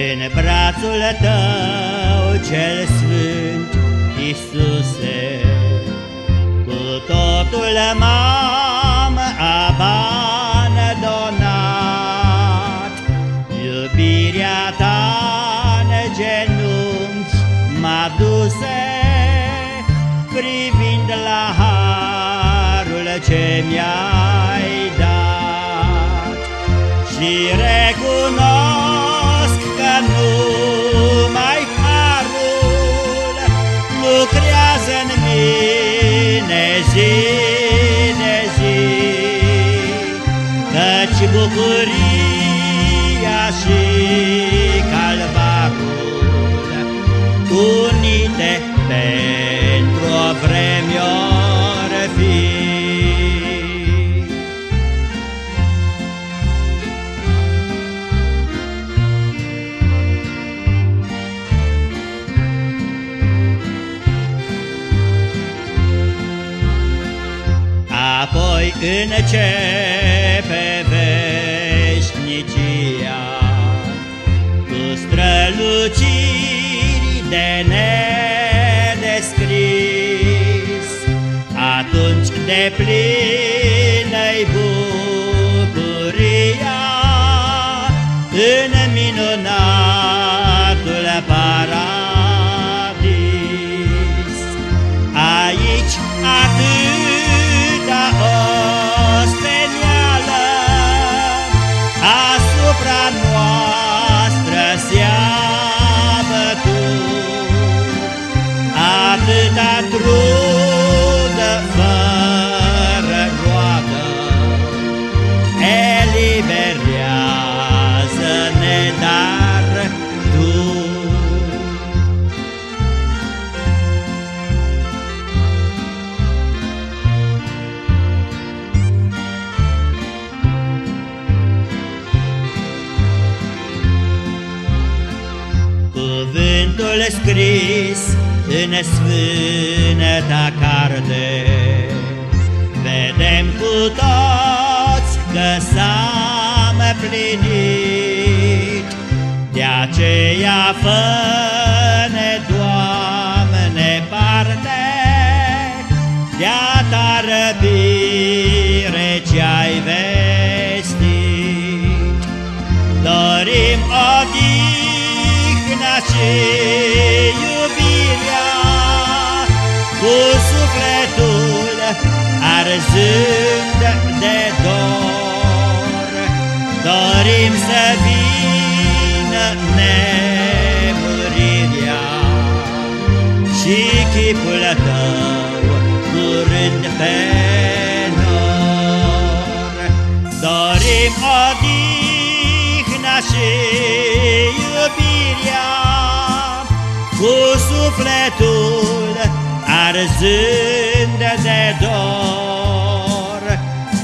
În brațul tău cel sfânt, Iisuse, Cu totul m-am abandonat. Iubirea ta în genunchi m-a duse, Privind la harul ce mi-ai dat. Și lucrează în mine zi de zi, Căci bucuria și calvarul unite pentru Apoi începe veșnicia. Cu străluciri de nedescris Atunci de plină-i bucuria În minunatul Cuvântul scris în sfânta carte. Vedem cu toți că s-a plinit. De aceea fă-ne, Doamne, parte De-a ta răbire ce-ai vestit. Dorim odihna și iubirea Cu sufletul arzând de dor. Dorim să vină nemurirea Și chipul tău curând pe nor. Dorim odihna și iubirea Cu sufletul arzând de dor.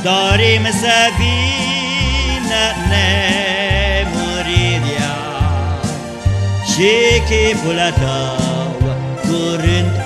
Dorim să vină nemurirea Și chipul tău curând pe